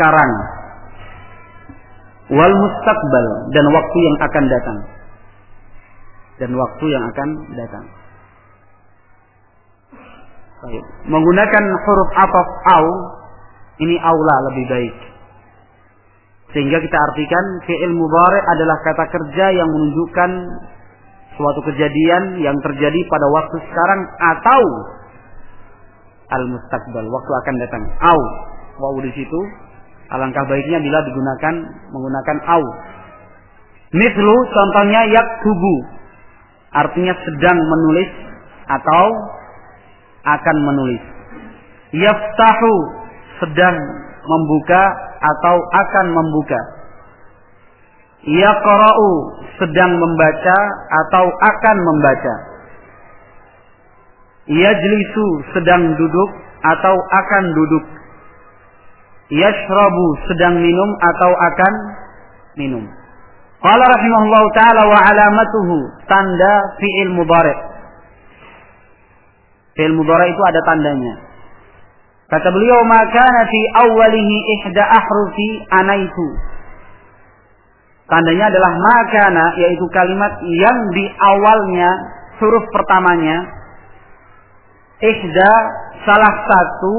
sekarang wal mustaqbal dan waktu yang akan datang dan waktu yang akan datang Baik. Menggunakan huruf ataf au ini aula lebih baik. Sehingga kita artikan fi'il mudhari adalah kata kerja yang menunjukkan suatu kejadian yang terjadi pada waktu sekarang atau al mustaqbal waktu akan datang. Au, wau di situ alangkah baiknya bila digunakan menggunakan au. Mislu contohnya yaktubu artinya sedang menulis atau akan menulis. Yaftahu sedang membuka atau akan membuka. Yaqra'u sedang membaca atau akan membaca. Yajlisu sedang duduk atau akan duduk. Yashrabu sedang minum atau akan minum. Qala rahimahullah taala wa alamatuhu tanda fi'il mudhari. Fi'il mudhari itu ada tandanya. Kata beliau maka fi awalihi ihda ahrufi anaitu. Tandanya adalah makana yaitu kalimat yang di awalnya huruf pertamanya ihda salah satu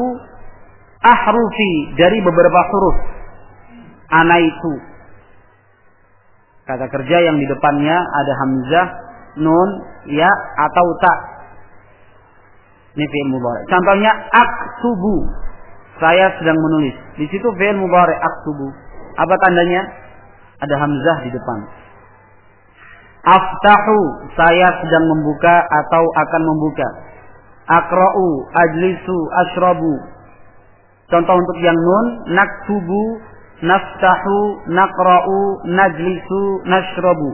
ahrufi dari beberapa huruf anaitu. Kata kerja yang di depannya ada hamzah, nun, ya atau tak. Ini fi'il mudhari. Contohnya aktubu. Saya sedang menulis. Di situ fi'il mudhari aktubu. Apa tandanya? Ada hamzah di depan. Aftahu. Saya sedang membuka atau akan membuka. Akra'u, ajlisu, ashrabu. Contoh untuk yang nun, naktubu, naftahu, nakra'u, najlisu, nashrabu.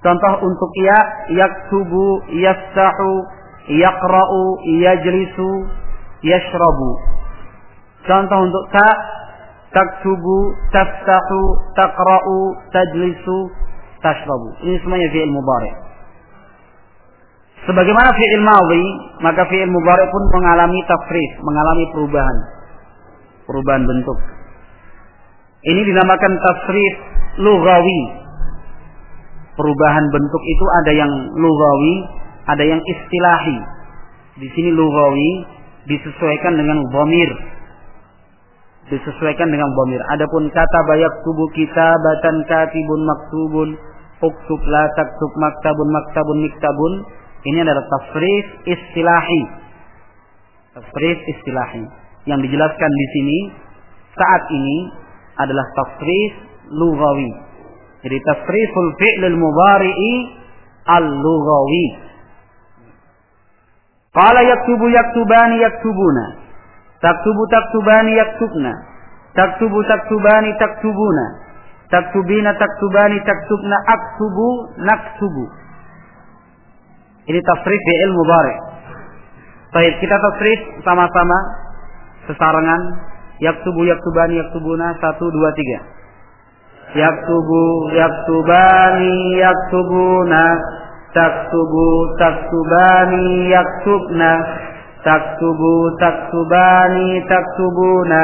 Contoh untuk ya, yaktubu, yaftahu, yaqra'u, yajlisu, yashrabu. Contoh untuk ta, taktubu, taftahu, taqra'u, tajlisu, tashrabu. Ini semuanya fi'il mudhari. Sebagaimana fi'il madhi, maka fi'il mudhari pun mengalami tafrif, mengalami perubahan. Perubahan bentuk. Ini dinamakan tasrif lughawi. Perubahan bentuk itu ada yang lughawi, ada yang istilahi. Di sini lughawi disesuaikan dengan dhamir. Disesuaikan dengan dhamir. Adapun kata bayak tubuh kita batan katibun maktubun uktub la taktub maktabun maktabun miktabun ini adalah tasrif istilahi. Tasrif istilahi yang dijelaskan di sini saat ini adalah tasrif lughawi. Jadi tasriful fi'lil mudhari'i al-lughawi. Qala yaktubu yaktubani yaktubuna. Taktubu taktubani yaktubna. Taktubu taktubani taktubuna. Taktubina taktubani taktubna aktubu naktubu. Ini tasrif fi'il mudhari. Baik, kita tasrif sama-sama sesarengan. Yaktubu yaktubani yaktubuna satu dua tiga. Yaktubu yaktubani yaktubuna. Taktubu taktubani yaktubna. Taktubu taktubani taktubuna.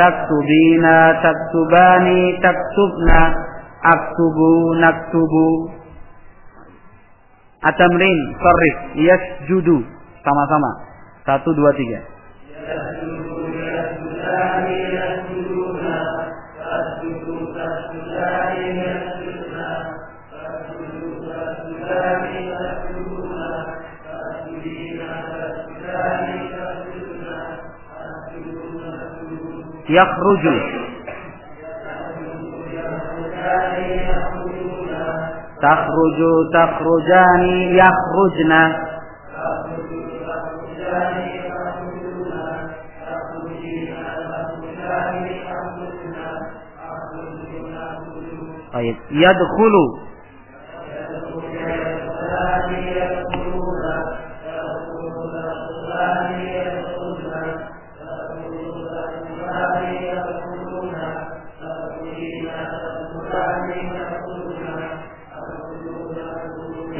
Taktubina taktubani taktubna. Aktubu naktubu Atamrin sarif yasjudu. Sama-sama. Satu dua tiga. Yakhruju تخرج تخرجان يخرجن طيب يدخل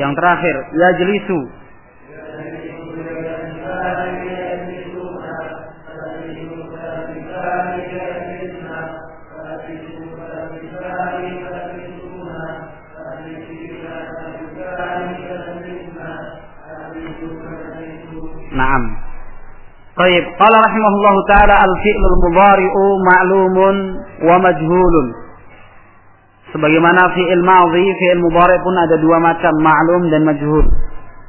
Yang terakhir, ya jelisu. Naam. Baik, qala rahimahullahu taala al-fi'lul mudhari'u ma'lumun wa majhulun. Sebagaimana fi'il madhi, fi'il mudhari pun ada dua macam, ma'lum dan majhul.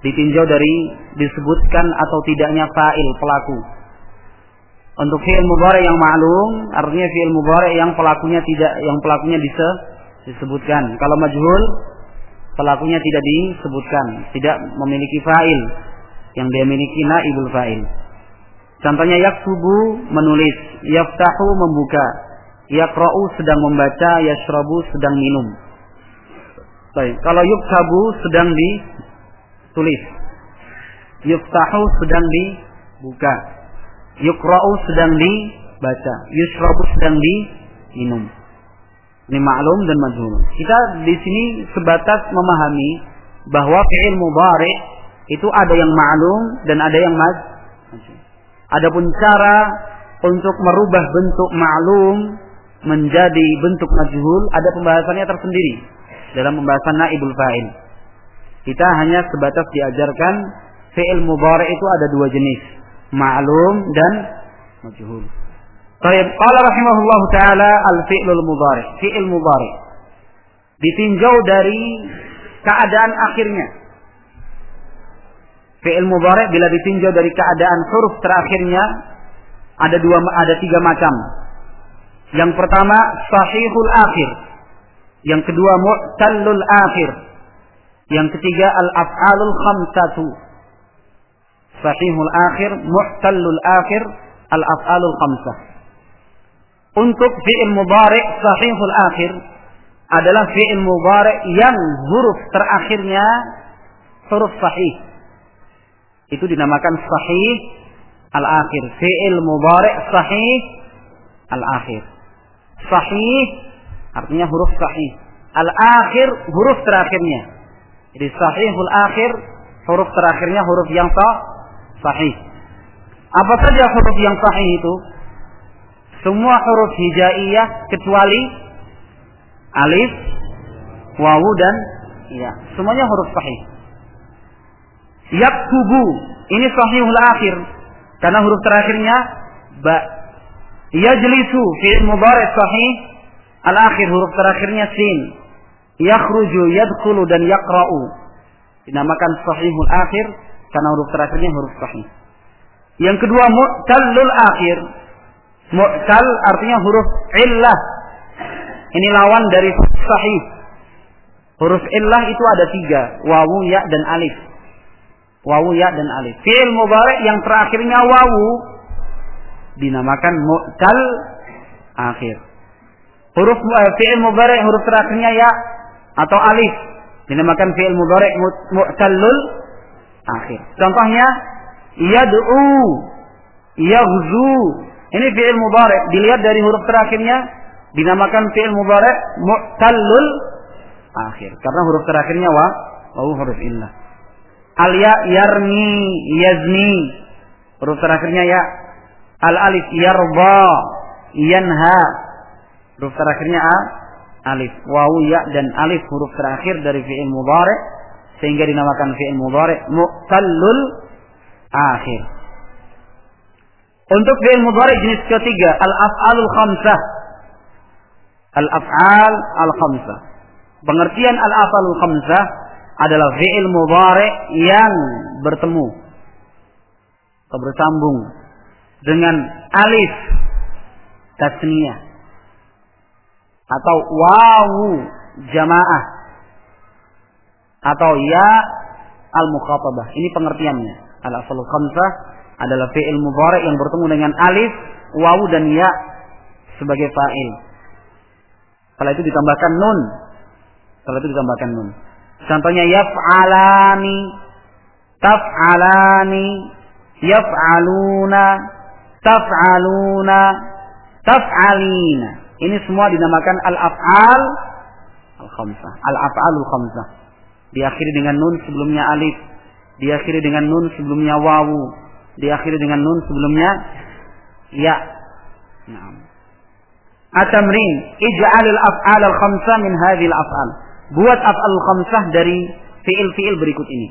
Ditinjau dari disebutkan atau tidaknya fa'il pelaku. Untuk fi'il mudhari yang ma'lum, artinya fi'il mudhari yang pelakunya tidak yang pelakunya bisa disebutkan. Kalau majhul, pelakunya tidak disebutkan, tidak memiliki fa'il yang dia miliki naibul fa'il. Contohnya yaktubu menulis, yaftahu membuka, yakra'u sedang membaca, yashrabu sedang minum. Baik, kalau yuktabu sedang ditulis. Yuftahu sedang dibuka. Yukra'u sedang dibaca. Yushrabu sedang diminum. Ini maklum dan majhul. Kita di sini sebatas memahami bahwa fi'il mudhari itu ada yang maklum dan ada yang maj. Adapun cara untuk merubah bentuk maklum menjadi bentuk majhul ada pembahasannya tersendiri dalam pembahasan naibul fa'il. Kita hanya sebatas diajarkan fi'il mudhari itu ada dua jenis, maklum dan majhul. Baik, qala rahimahullahu taala al-fi'lul mudhari, fi'il mudhari. Ditinjau dari keadaan akhirnya. Fi'il mudhari bila ditinjau dari keadaan huruf terakhirnya ada dua ada tiga macam. Yang pertama sahihul akhir. Yang kedua mu'tallul akhir. Yang ketiga al-af'alul khamsatu. Sahihul akhir, mu'tallul akhir, al-af'alul khamsah. Untuk fi'il mudhari' sahihul akhir adalah fi'il mudhari' yang huruf terakhirnya huruf sahih. Itu dinamakan sahih al-akhir. Fi'il mudhari' sahih al-akhir. Sahih artinya huruf sahih. Al-akhir huruf terakhirnya. Jadi sahihul akhir huruf terakhirnya huruf yang sah, sahih. Apa saja huruf yang sahih itu? Semua huruf hijaiyah kecuali alif, wawu dan ya, semuanya huruf sahih. Yaktubu ini sahihul akhir karena huruf terakhirnya ba. Yajlisu fi'il mudhari sahih al akhir huruf terakhirnya sin. Yakhruju yadkhulu dan yaqra'u dinamakan sahihul akhir karena huruf terakhirnya huruf sahih. Yang kedua mu'tallul akhir Mu'tal artinya huruf illah. Ini lawan dari sahih. Huruf illah itu ada tiga. Wawu, ya, dan alif. Wawu, ya, dan alif. Fi'il mubarak yang terakhirnya wawu. Dinamakan mu'tal akhir. Huruf uh, fi'il mubarak huruf terakhirnya ya atau alif. Dinamakan fi'il mubarak mu'talul akhir. Contohnya yad'u, yaghzu, ini fi'il mubarak. Dilihat dari huruf terakhirnya dinamakan fi'il mubarak mu'tallul akhir. Karena huruf terakhirnya wa wa huruf illah. Al ya yarmi yazni. Huruf terakhirnya ya. Al alif yarba yanha. Huruf terakhirnya a alif. Wawu ya dan alif huruf terakhir dari fi'il mubarak sehingga dinamakan fi'il mubarak mu'tallul akhir. Untuk fi'il mudhari jenis ketiga, al-af'alul khamsah. Al-af'al al-khamsah. Pengertian al-af'alul khamsah adalah fi'il mudhari yang bertemu atau bersambung dengan alif tasniyah atau wawu jamaah atau ya al-mukhatabah. Ini pengertiannya. Al-af'alul khamsah adalah fi'il mudhari yang bertemu dengan alif, wawu dan ya sebagai fa'il. Setelah itu ditambahkan nun. Setelah itu ditambahkan nun. Contohnya yaf'alani, taf'alani, yaf'aluna, taf'aluna, taf'alina. Ini semua dinamakan al-af'al al-khamsah. Al-af'alul khamsah. Diakhiri dengan nun sebelumnya alif. Diakhiri dengan nun sebelumnya wawu diakhiri dengan nun sebelumnya ya. Nah. At-tamrin ij'alil af'al al-khamsah min hadhil af'al. Buat af'al khamsah dari fiil-fiil berikut ini.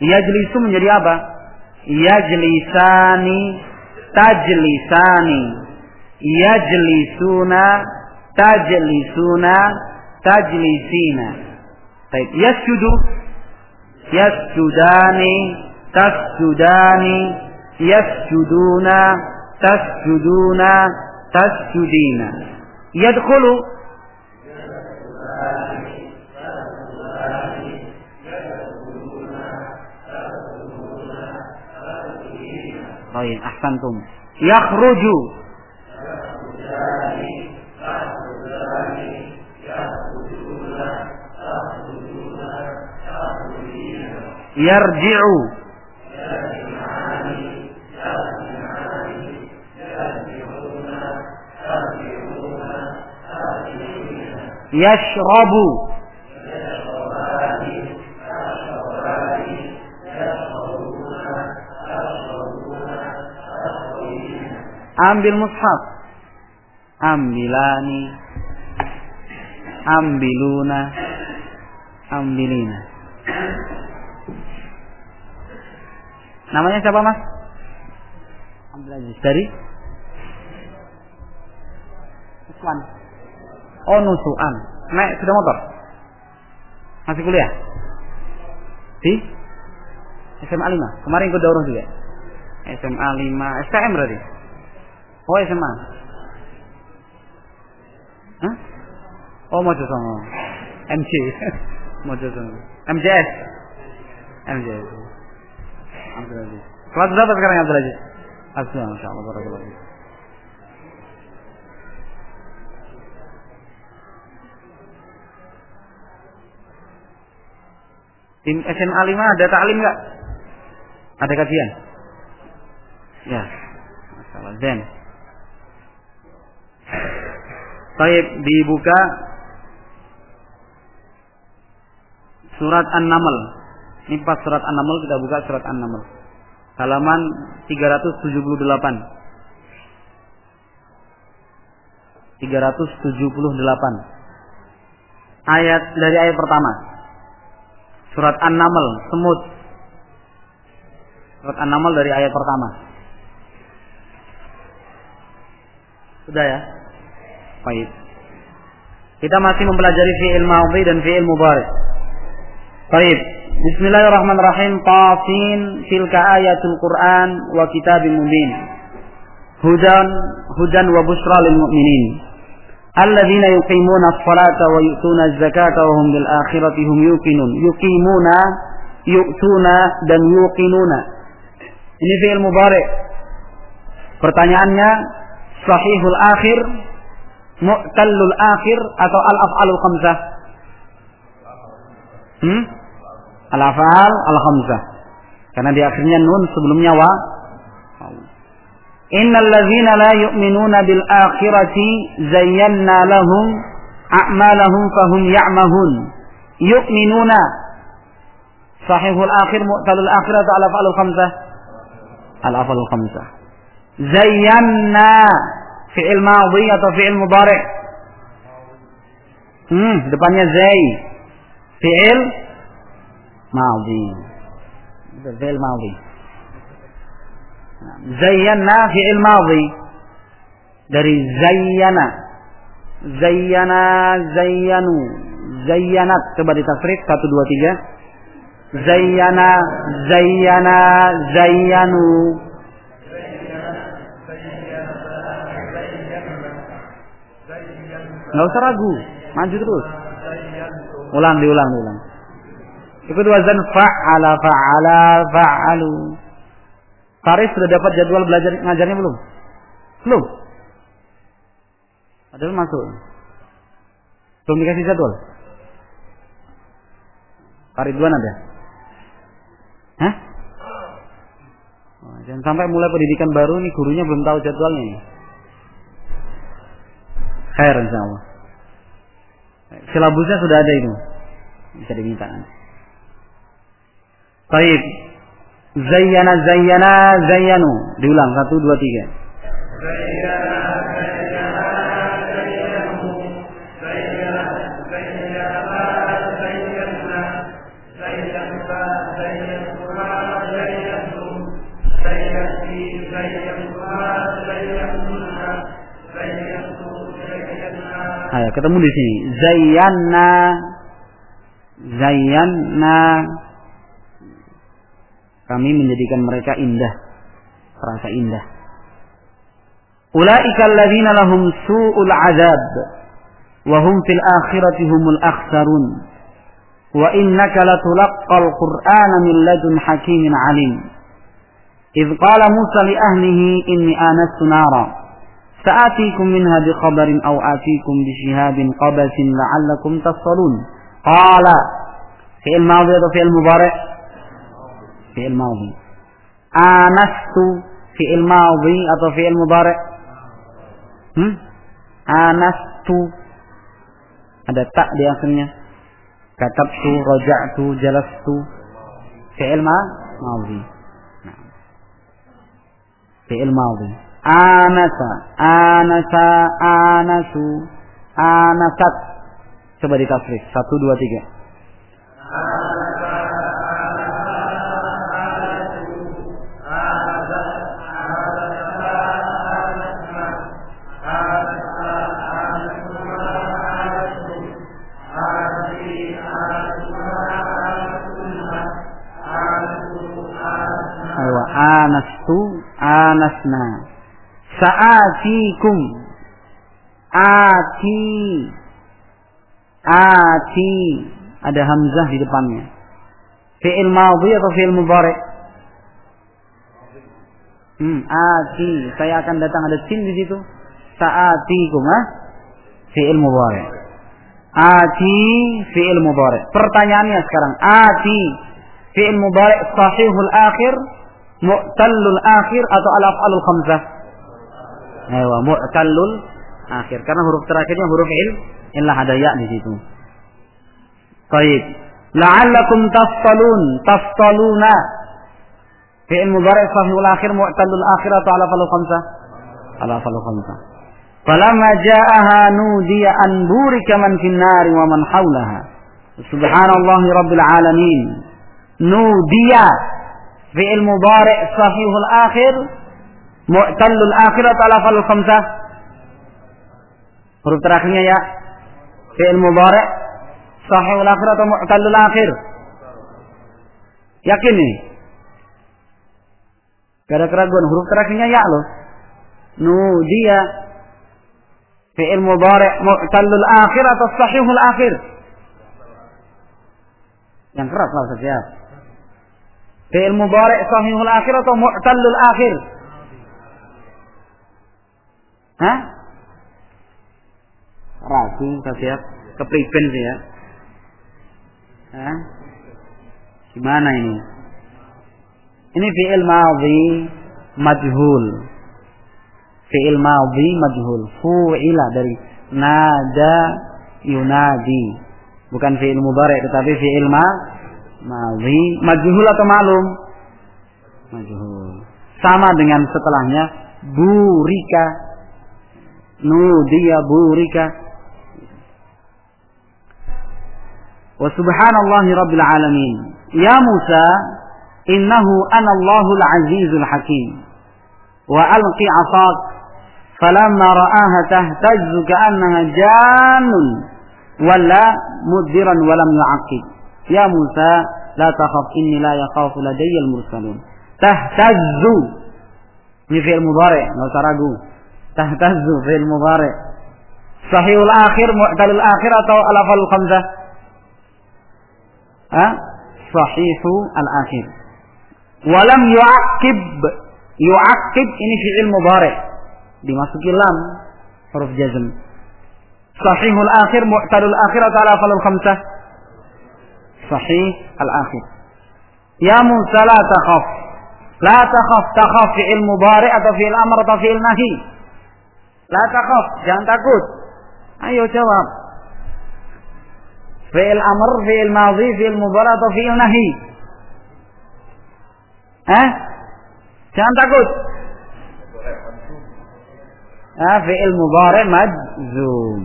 Yajlisu menjadi apa? yajlisani tajlisani yajlisuna tajlisuna tajlisina. Baik yasjudu yasjudani tasjudani yasjuduna tasjuduna tasjudina. Yadkhulu Baik, ahsantum. Yakhruju. Yarji'u. Yashrabu. Yashrabu. Ambil mushaf. Ambilani. Ambiluna. Ambilina. Namanya siapa mas? Abdulaziz dari? Nusuan oh Nusuan naik sudah motor? Masih kuliah? Di? SMA 5 kemarin ikut daurah juga? SMA 5 SKM berarti Oh SMA. Hah? Oh mau songo. MC. mau songo. MJS. MJS. Abdul. Kelas berapa sekarang Abdul Aziz? Asma, Masya Allah, Barakallahu Tim SMA 5 ada taklim nggak? Ada kajian? Ya. Masalah Zen. Baik, dibuka surat An-Naml. Ini pas surat An-Naml kita buka surat An-Naml. Halaman 378. 378. Ayat dari ayat pertama. Surat An-Naml, semut. Surat An-Naml dari ayat pertama. Sudah ya? Baik. Kita masih mempelajari fi'il madhi dan fi'il mudhari. Baik. Bismillahirrahmanirrahim. Tafin tilka ayatul Quran wa kitabim mubin. Hudan hudan wa busra lil mu'minin. Alladzina yuqimuna as-salata wa yu'tuna az-zakata wa hum bil akhirati hum yuqinun. Yuqimuna, yu'tuna dan yuqinuna. Ini fi'il mudhari. Pertanyaannya sahihul akhir mu'tallul akhir atau al-af'alul khamsah? Hmm? Al-af'al al-khamsah. Karena di akhirnya nun sebelumnya wa. Innal ladzina la yu'minuna bil akhirati zayyana lahum a'malahum fahum ya'mahun. Yu'minuna sahihul akhir mu'tallul akhir atau al-af'alul khamsah? Al-af'alul khamsah. Zayyana fi'il madhi atau fi'il mudhari? Hmm, depannya zai. Fi'il madhi. Fi'il madhi. Zayyana fi'il madhi dari zayyana. Zayyana zayyanu. Zayyanat coba ditasrif 1 2 3. Zayyana zayyana zayyanu. Nggak usah ragu, maju terus. Ulang, diulang, diulang. Ikut wazan fa'ala fa'ala fa'alu. Faris sudah dapat jadwal belajar ngajarnya belum? Belum. Padahal masuk. Belum dikasih jadwal. Faridwan ada? Hah? Jangan sampai mulai pendidikan baru nih gurunya belum tahu jadwalnya. Nih. Khair insyaallah. Silabusnya sudah ada itu. Bisa diminta. Baik. Zayyana zayyana zayyanu. Diulang satu dua tiga. Zayyana Ayo ketemu di sini. Zayyana Zayyana kami menjadikan mereka indah, terasa indah. Ulaika alladzina lahum su'ul azab wa hum fil akhirati humul akhsarun. Wa innaka latulaqqal Qur'ana min ladun hakimin alim. إذ قال موسى لأهله إني آنست نارا سآتيكم منها بخبر أو آتيكم بشهاب قبس لعلكم تصلون قال في الماضي أو في المضارع في الماضي آنست في الماضي أو في المضارع آنست. هذا tak di akhirnya katab tu rojak tu jelas في الماضي ma anasa anasa anasu anasat. Coba ditasrif satu dua tiga. Anastu anasna sa'atikum. Ati. Ati. Ada hamzah di depannya. Fi'il madhi atau fi'il mudhari? Hmm ati. Saya akan datang ada sin di situ. Sa'atikum ah fi'il mudhari. Ati fi'il mudhari. Pertanyaannya sekarang ati fi'il mudhari sahihul akhir mu'tallul akhir atau al-af'alul khamsah? Ewa, mu'tallul akhir. Karena huruf terakhirnya huruf il, illah ada ya di situ. Baik. La'allakum taftalun, taftaluna. Fi'il mudhari' sahihul akhir mu'tallul akhir atau al-af'alul khamsah? Al-af'alul khamsah. Falamma ja'aha nudiya an burika man fin nari wa man hawlaha. Subhanallahi rabbil alamin. Nudiya fi'il mudhari' sahihul akhir mu'tallul akhir atau lafal khamsah. Huruf terakhirnya ya. Fi'il mudhari' sahihul akhir atau mu'tallul akhir? Yakin nih Gak ada keraguan. Huruf terakhirnya ya loh. Nudiya. Fi'il mudhari' mu'tallul akhir atau sahihul akhir? Yang keras lah siap Fi'il mudhari' sahihul akhir atau mu'tallul akhir? Hah? Ragu, siap. Kepriben sih ya. Hah? Gimana ini? Ini fi'il madhi majhul. Fi'il madhi majhul. Fu'ila dari nada yunadi. Bukan fi'il mudhari' tetapi fi'il ma madhi majhul atau malum majhul sama dengan setelahnya burika nudiya burika wa subhanallahi rabbil alamin ya Musa innahu ana Allahul azizul hakim wa alqi 'asak falamma ra'aha tahtazzu ka'annaha jannun walla mudbiran wa lam yu'aqib Ya Musa, la takhaf inni la yakhafu ladayya al-mursalun. Tahtazzu. Ini fi'il mudhari, تهتز في المضارع. صحيح الآخر معتل الآخرة أو الأفل الخمسة صحيح الآخر. ولم يعقب يعقب إن فعل مضارع. بمسك اللام حرف جزم. صحيح الآخر معتل الآخرة أو الأفل الخمسة. صحيح الآخر. يا موسى لا تخف. لا تخف تخف فعل مضارع أو فعل أمر أو فعل la takhaf jangan takut. Ayo jawab. Fi'il amr fi'il madhi fi'il mudhari atau fi'il nahi? Eh? Jangan takut. Ah fi'il mudhari majzum.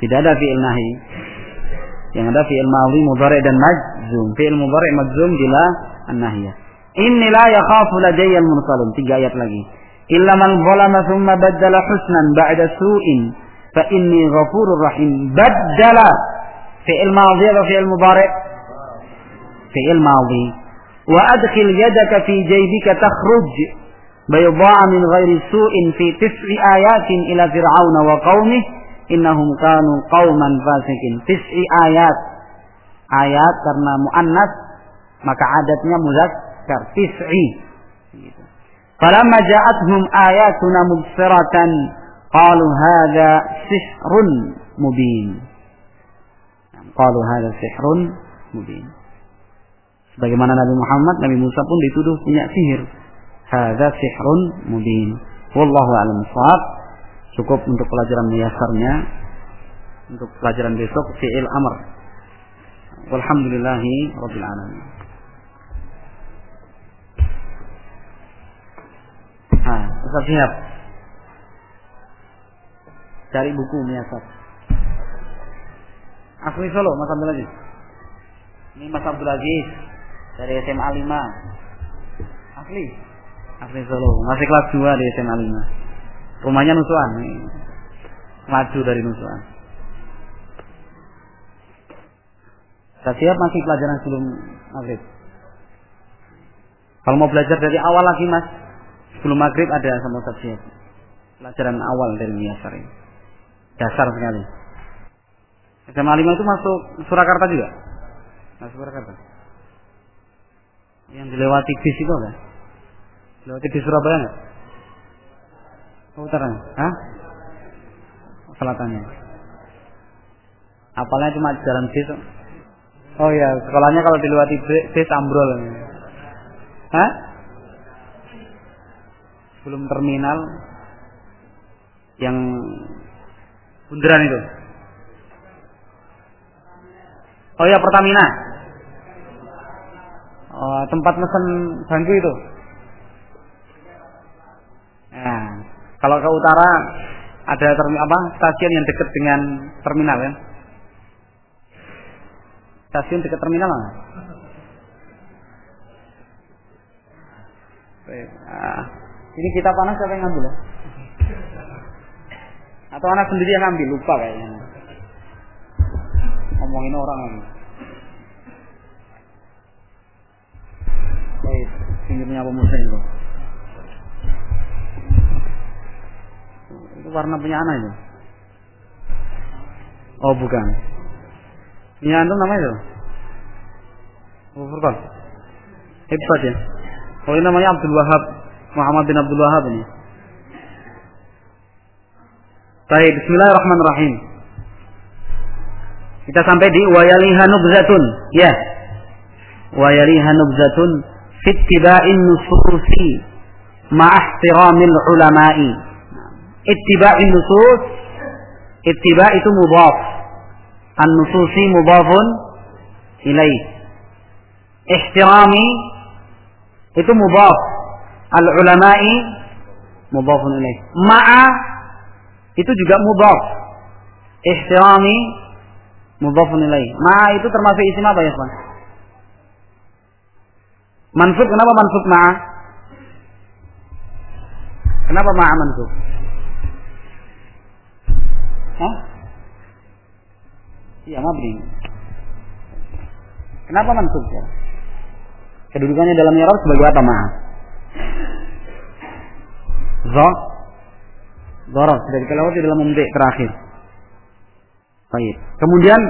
Tidak ada fi'il nahi. Yang ada fi'il madhi mudhari dan majzum. Fi'il mudhari majzum bila an-nahiyah. Inni la yakhafu ladayya al-mursalun tiga ayat lagi illa man zalama thumma baddala husnan ba'da su'in fa inni ghafurur rahim badala fi'il madhi atau fi'il mudhari' fi'il madhi wa adkhil yadaka fi jaybika takhruj ghairi su'in fi tis'i ayatin ila fir'auna wa qaumih innahum kanu qauman fasikin tis'i ayat ayat karena muannas maka adatnya muzakkar. tis'i. Falamma ja'atuhum ayatuna mubsiratan qalu hadza sihrun mubin. Qalu hadza sihrun mubin. Sebagaimana Nabi Muhammad Nabi Musa pun dituduh punya sihir. Hadza sihrun mubin. Wallahu a'lam cukup untuk pelajaran muyasarnya untuk pelajaran besok fi'il amr. Walhamdulillahi rabbil alamin Nah, Ustaz siap. Cari buku muyasar. Asli Solo, Mas Abdul Aziz. Ini Mas Abdul Aziz dari SMA 5. Asli. Asli Solo. Masih kelas 2 di SMA 5. Rumahnya Nusuan. Maju dari Nusuan. Saya siap masih pelajaran sebelum maghrib. Kalau mau belajar dari awal lagi mas, sebelum maghrib ada sama Ustaz. Pelajaran awal dari Miyasar ini. Dasar sekali. SMA 5 itu masuk Surakarta juga? Masuk Surakarta. Yang dilewati bis itu apa? Dilewati bis Surabaya enggak? Utara. Hah? Selatannya. Apalnya cuma jalan bis. Oh ya, sekolahnya kalau dilewati bis ambrol. Hah? Sebelum terminal yang bundaran itu. Oh ya Pertamina. Oh, tempat mesen bangku itu. Nah, kalau ke utara ada terminal apa? Stasiun yang dekat dengan terminal kan? Stasiun dekat terminal mana? Nah, ini kita panas siapa yang ngambil ya? Atau anak sendiri yang ngambil lupa kayaknya ngomongin orang lagi. Baik, pinggirnya apa musa itu? Itu warna punya anak itu? Oh bukan. Ini antum namanya itu? Oh Furqan. Hebat ya. Oh ini namanya Abdul Wahab. Muhammad bin Abdul Wahab ini. Baik, bismillahirrahmanirrahim. Kita sampai di wayaliha nubzatun. Ya. Wayaliha nubzatun fi ittiba'in nususi ma'ahtiramil ulama'i. Ittiba'in nusus ittiba' itu mudhaf. An-nususi mudhafun ilaih. Ihtirami itu mudhaf. Al-ulama'i mudhafun ilaih. Ma'a itu juga mudhaf. Ihtirami mudhafun ilaih. Ma itu termasuk isim apa ya, Pak? Mansub kenapa mansub ma? Kenapa ma mansub? Hah? Iya, mabni. Kenapa mansub ya? Kedudukannya dalam i'rab sebagai apa ma? Za Dorot dari kelewat di dalam mumdi terakhir. Baik. Kemudian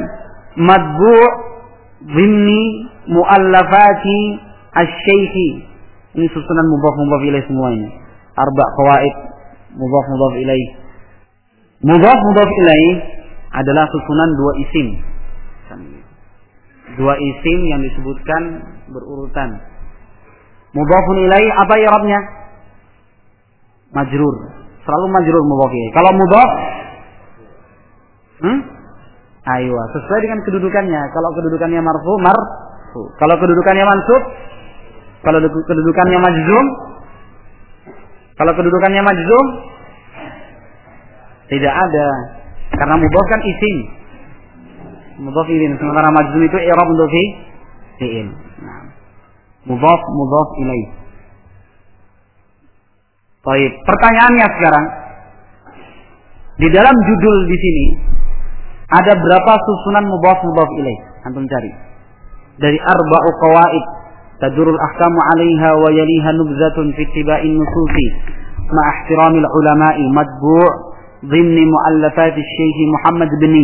madbu' dhimni muallafati asy-syaikhi. Ini susunan mudhaf mudhaf ilaih ini. Arba qawaid mudhaf mudhaf ilaih. Mudhaf mudhaf ilaih adalah susunan dua isim. Dua isim yang disebutkan berurutan. Mudhafun ilaih apa i'rabnya? Majrur. Selalu majrur mudhaf. Kalau mudhaf hmm? Ayo, sesuai dengan kedudukannya. Kalau kedudukannya marfu, marfu. Kalau kedudukannya mansub, kalau kedudukannya majzum, kalau kedudukannya majzum, tidak ada. Karena mudhof kan isim. Mudhof ini sementara majzum itu i'rab untuk fi fi'il. Nah Mudhof mudhof ilaih. Baik, pertanyaannya sekarang Di dalam judul di sini ada berapa susunan mudhaf mudhaf ilaih? Antum cari. Dari arba'u qawaid tadurul ahkamu 'alaiha wa yaliha nubzatun fi ittiba'in nususi ma ihtiramil ulama'i madbu' ضمن مؤلفات الشيخ محمد بن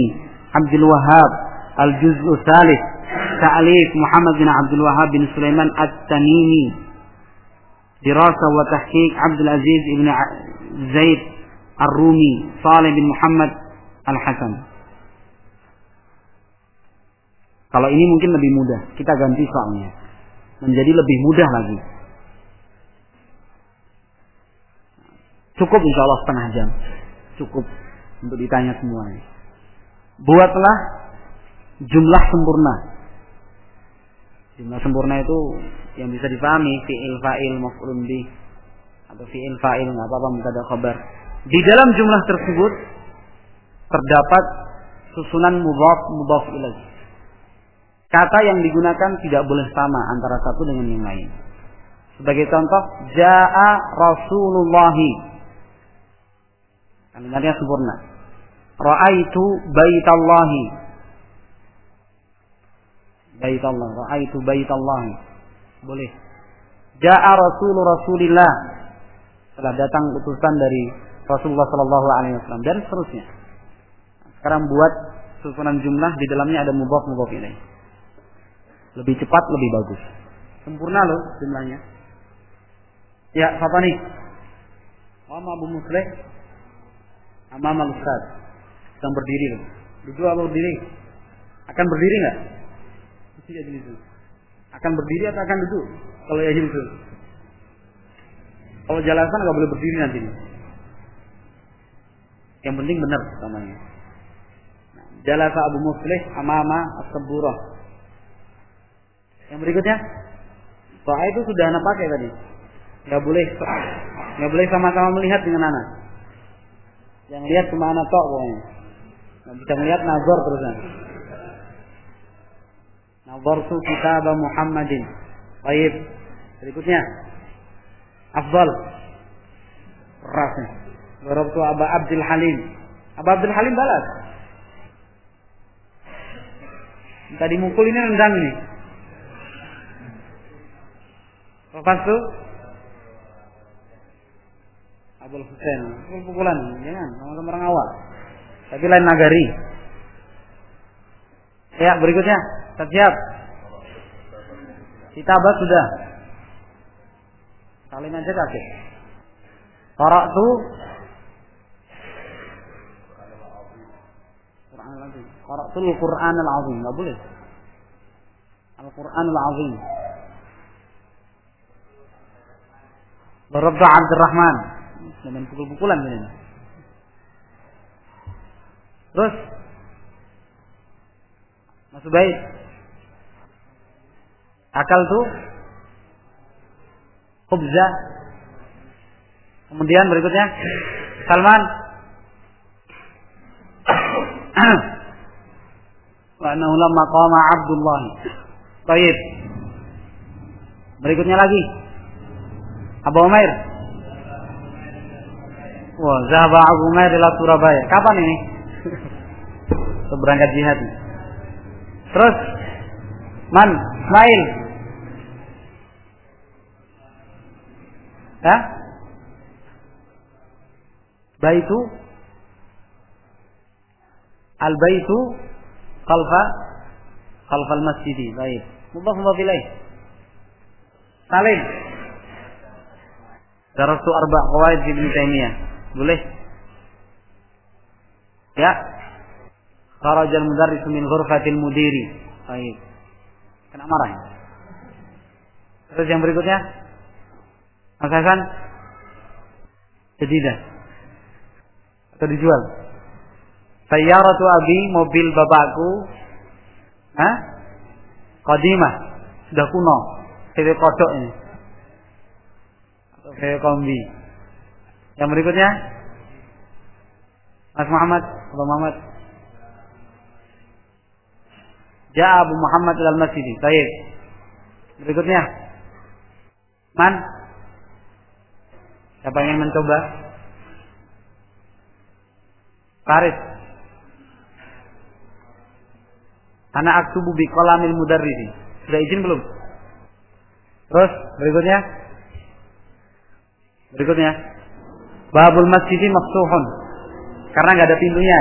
عبد الوهاب الجزء الثالث تأليف محمد بن عبد الوهاب بن سليمان التميمي دراسة وتحقيق عبد العزيز بن زيد الرومي صالح بن محمد الحسن Kalau ini mungkin lebih mudah, kita ganti soalnya. Menjadi lebih mudah lagi. Cukup insya Allah setengah jam. Cukup untuk ditanya semuanya. Buatlah jumlah sempurna. Jumlah sempurna itu yang bisa dipahami fi'il fa'il maf'ulun bi atau fi'il fa'il nggak apa-apa mubtada khabar. Di dalam jumlah tersebut terdapat susunan mudhaf mudhaf ilaih Kata yang digunakan tidak boleh sama antara satu dengan yang lain. Sebagai contoh, Ja'a Rasulullahi. Kalimatnya sempurna. Ra'aitu baitallahi. Baitallah. Ra'aitu baitallahi. Boleh. Ja'a Rasul Rasulillah. Telah datang utusan dari Rasulullah Sallallahu Alaihi Wasallam dan seterusnya. Sekarang buat susunan jumlah di dalamnya ada mubaf mubaf ini. Lebih cepat, lebih bagus. Sempurna loh jumlahnya. Ya, siapa nih? Mama Abu Musleh. Amam Ustaz. Sedang berdiri loh. Duduk berdiri? Akan berdiri nggak? Itu. Akan berdiri atau akan duduk? Kalau ya itu. Kalau jelasan nggak boleh berdiri nanti. Yang penting benar namanya. Nah, jalasa Abu Musleh amama as-saburah. Yang berikutnya, soal itu sudah anak pakai tadi. Gak boleh, gak boleh sama-sama melihat dengan anak. Yang lihat cuma anak tok pokoknya. Gak bisa melihat nazar terusan. Nazartu kitab Muhammadin. Baik. Berikutnya. Afdal. Rasnya. Darabtu Aba Abdul Halim. Aba Abdul Halim balas. Tadi mukul ini rendang nih. Lepas itu Abul Husain, pukul-pukulan, jangan, sama-sama orang awal. Tapi lain nagari. Ya, berikutnya, siap. Kitabah sudah. Saling aja kakek. Qara'tu Quran al-Azim. Al-Quran al-Azim. Enggak boleh. Al-Quran al-Azim. Rabba Abdurrahman. Dengan pukul-pukulan ini. Terus masuk baik. Akal tuh khubza. Kemudian berikutnya Salman. Wa annahu lamma Abdullah. Baik. Berikutnya lagi Abu Umair. Wah, Zahaba Abu Umair di Surabaya. Kapan ini? Seberangkat jihad. Terus, Man, Ismail. Ya? Baitu Al-baitu khalfa khalfal masjidi. Baik. Mubah mubah Salim. Darastu arba qawaid Ibnu Taimiyah. Boleh? Ya. Kharajal mudarris min ghurfatil mudiri. Baik. Kena marah ya? Terus yang berikutnya? Mas Hasan? Jadidah. Atau dijual? Sayyaratu abi, mobil bapakku. Hah? Qadimah. Sudah kuno. Kayak kodok ini kayak kombi. Yang berikutnya Mas Muhammad, Abu Muhammad. Ja Abu Muhammad dalam masjid. Baik. Berikutnya. Man? Siapa yang mencoba? Farid. Anak aktubu bi qalamil mudarrisi. Sudah izin belum? Terus berikutnya? Berikutnya. Babul masjidi mafsuhun. Karena nggak ada pintunya.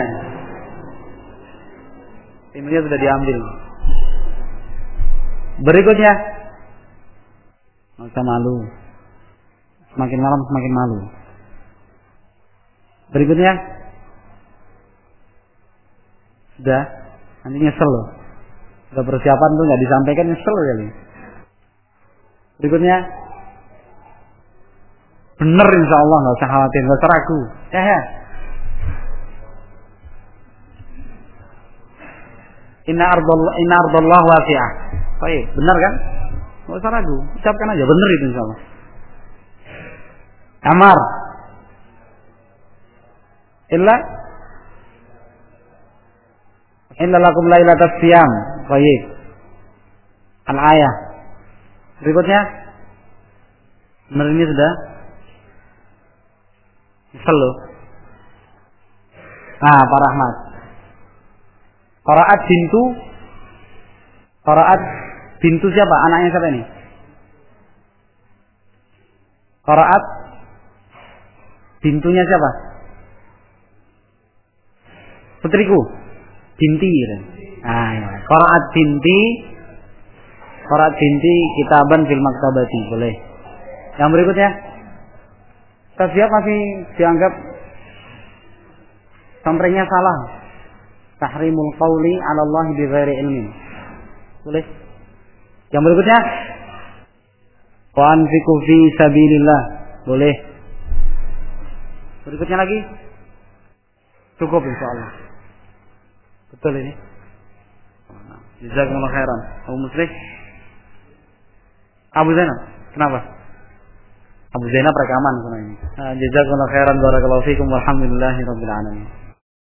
Pintunya sudah diambil. Berikutnya. Nggak malu. Semakin malam semakin malu. Berikutnya. Sudah. Nanti nyesel loh. Sudah persiapan tuh nggak disampaikan nyesel kali. Berikutnya. Bener insya Allah nggak usah khawatir, nggak usah ragu. Ya ya. Inna ardallah inna ardallah wasi'ah. Baik, benar kan? Nggak usah ragu, ucapkan aja benar itu insya Allah. Amar. Illa Illa lakum lailatas siyam. Baik. Al-ayah. Berikutnya. Benar ini sudah. Selalu. Nah, Pak Rahmat. Qaraat bintu Qaraat bintu siapa? Anaknya siapa ini? Qaraat bintunya siapa? Putriku. Binti. Nah, ya. Qaraat binti Qaraat binti kitaban fil maktabati. Boleh. Yang berikutnya. Tasbih masih dianggap samprengnya salah tahrimul qawli 'ala Allah bi ghairi ilmin. Boleh? Yang berikutnya wa fi sabilillah. Boleh. Berikutnya lagi cukup insyaallah. Betul ini. Jazakumullah khairan. Abu Muslim. Abu Zainab. Kenapa? Abu Zainab rekaman sama ini. Jazakumullah khairan barakallahu fikum walhamdulillahi rabbil alamin.